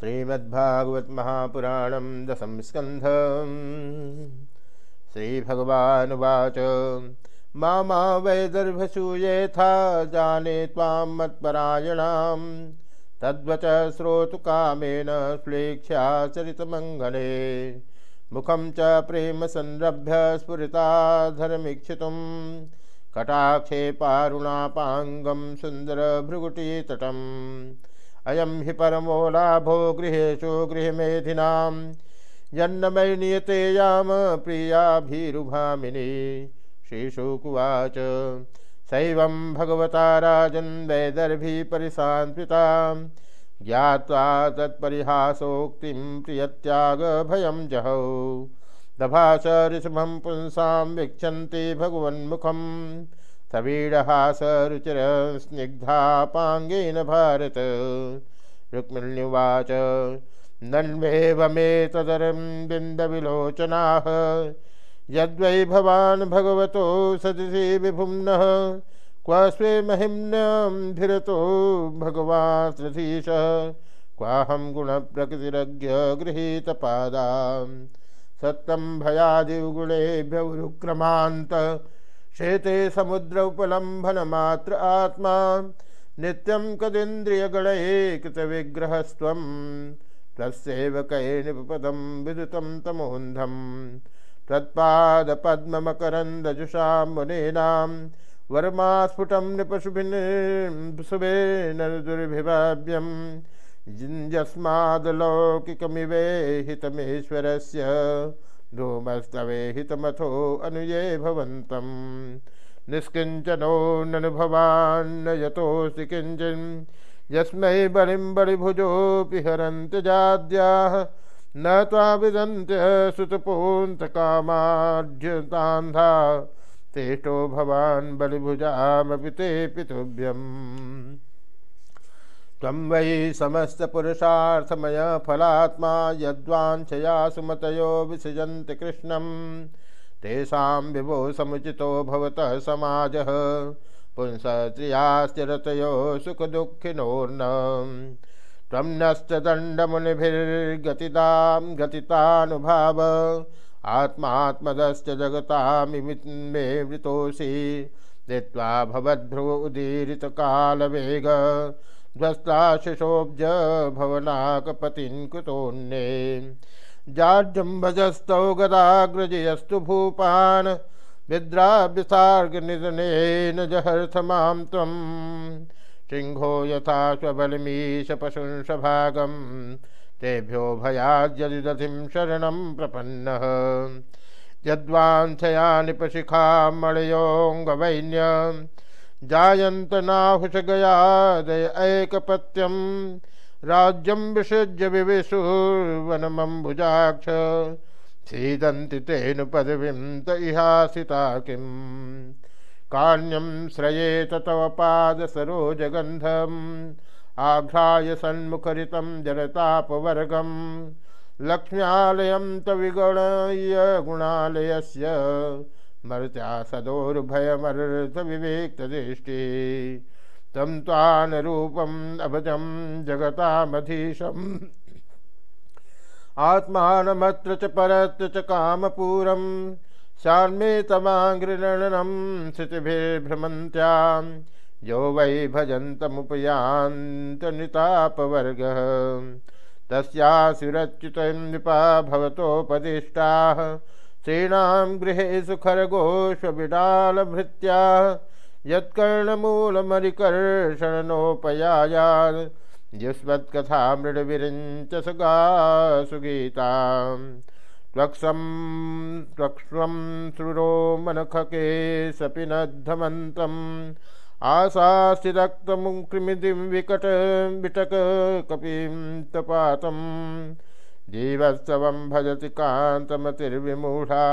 श्रीमद्भागवत महापुराण दशम स्कंध मा मा वैदर्भसूयेथा जाने तां मत्परायणां तद्वच श्रोतुकामेन श्लेक्ष्या चरितमङ्गले मुखम च प्रेम संरभ्य स्फुरिताधरमीक्षितुं कटाक्षे पारुणापाङ्गं सुन्दरभृगुटीतटम्। अयम हि परमो लाभो गृहेशु गृहमेधिनां। यन्नमय नियते याम प्रियाभिरुभामिनी। श्रीशुकुवाच, सैवं भगवता राजन् वैदर्भी परिशान्विता ज्ञात्वा तत्परिहासोक्तिं प्रियत्यागभयं जहौ। दभास ऋषभं पुंसां वीक्षन्ति भगवन्मुखम्। सवीडहास रुचिर स्निग्धापाङ्गेन भारत। रुक्मिण्युवाच नन्वेवमेतदरं बिन्दविलोचनाः। यद्वै भवान् भगवतो सदसि विभुम्नः, क्व स्वे महिम्नभिरतो भगवाश्रधीशः क्वाहं गुणप्रकृतिरज्ञ सत्तं भयादिगुणेभ्य उरुक्रमान्त शेते समुद्र उपलम्भन मात्र आत्मा। नित्यं कदिन्द्रियगणये कृतविग्रहस्त्वं तस्सेवकये निपदं विदुतं तमोन्धं त्वत्पादपद्ममकरन्दजुषां मुनीनां। वर्मास्फुटं नृपशुभिन् शुभेन दुर्भिभाव्यं। यस्मादलौकिकमिवेहितमेश्वरस्य धूमस्तवे हितमथो अनुये भवन्तं। निष्किञ्चनो ननुभवान्न यतोऽस्ति किञ्चिन्। यस्मै बलिं बलिभुजोऽपि हरन्त्यजाद्याः न त्वाविदन्त्य सुतपोऽन्तकामाढ्यतान्धा तेष्टो भवान् बलिभुजामपि ते पितुभ्यम्। त्वं वै समस्तपुरुषार्थमय फलात्मा यद्वाञ्छया सुमतयो विसृजन्ति कृष्णं। तेषां विभो समुचितो भवतः समाजः। पुंसत्रियाश्च रतयो सुखदुःखिनोर्न त्वं नश्चदण्डमुनिभिर्गतितां गतितानुभाव। आत्मात्मदश्च जगतामिमे वृतोषि धित्वा भवद्भ्रुव उदीरितकालवेग। ध्वस्ताशिशोब्ज भवनाकपतिन् कुतोऽन्ये। जाड्यम्भजस्तौ गदाग्रजयस्तु भूपान्। विद्राव्यसार्गनिधनेन जहर्थमां त्वं। सिंहो यथा स्वबलिमीश पशुंसभागं। तेभ्यो भयाद्यदिदधिं शरणं प्रपन्नः। यद्वाञ्छया निपशिखामणयोऽङ्गवैन्यम् जायन्त नाहुष गयादय ऐकपत्यं। राज्यं विसृज्य विविशुर्वनमम्बुजाक्ष सीदन्ति तेन पदवीं त इहासिता किम् कान्यं श्रयेत तव पादसरोजगन्धम् आघ्राय सन्मुखरितं जलतापवर्गं। लक्ष्म्यालयं त विगणय्य गुणालयस्य। मर्त्या सदोर्भयमर्थविवेक्तदृष्टि तं त्वानरूपम् अभजं जगतामधीशम्। आत्मानमत्र च परत्र च कामपूरं शान्मे तमाङ्घ्रिणनं स्थितिभिर्भ्रमन्त्यां यो वै भजन्तमुपयान्तनितापवर्गः। तस्यासुरच्युतं नृपा भवतोपदिष्टाः। स्त्रीणां गृहेषु खरगोष्वबिडालभृत्या यत्कर्णमूलमरिकर्षणनोपयायात् युष्मत्कथा मृडविरिञ्च सुगासुगीतां त्वक्सं त्वक्ष्वं श्रुरो मनखके सपि नद्धमन्तम् आशास्तिरक्तमुकृमितिं विकट विटक तपातम्। जीवत्सवं भजति कान्तमतिर्विमूढा,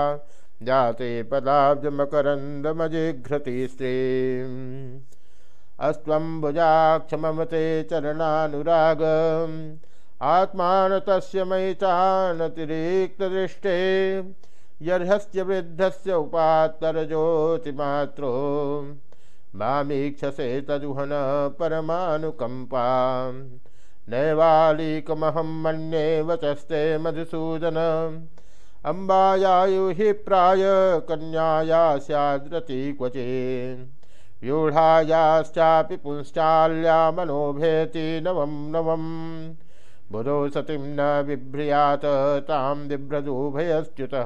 जाते पदाब्जमकरन्दमजिघ्रति स्त्रीम् अस्त्वम्बुजाक्षममते चरणानुराग आत्मान तस्य मयि चानतिरिक्तदृष्टे यर्हस्य वृद्धस्य उपात्तरज्योतिमात्रो मामीक्षसे तदुहन परमानुकम्पाम् नैवालिकमहं मन्ये वचस्ते मधुसूदन। अम्बायायु हि प्राय कन्याया स्याद्रति क्वचे व्यूढ़ायाश्चापि पुंश्चाल्या मनोभेति नवम नवम। बुधो सतीं न बिभ्रियात तां बिभ्रदुभयश्च्युतः